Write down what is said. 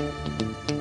Música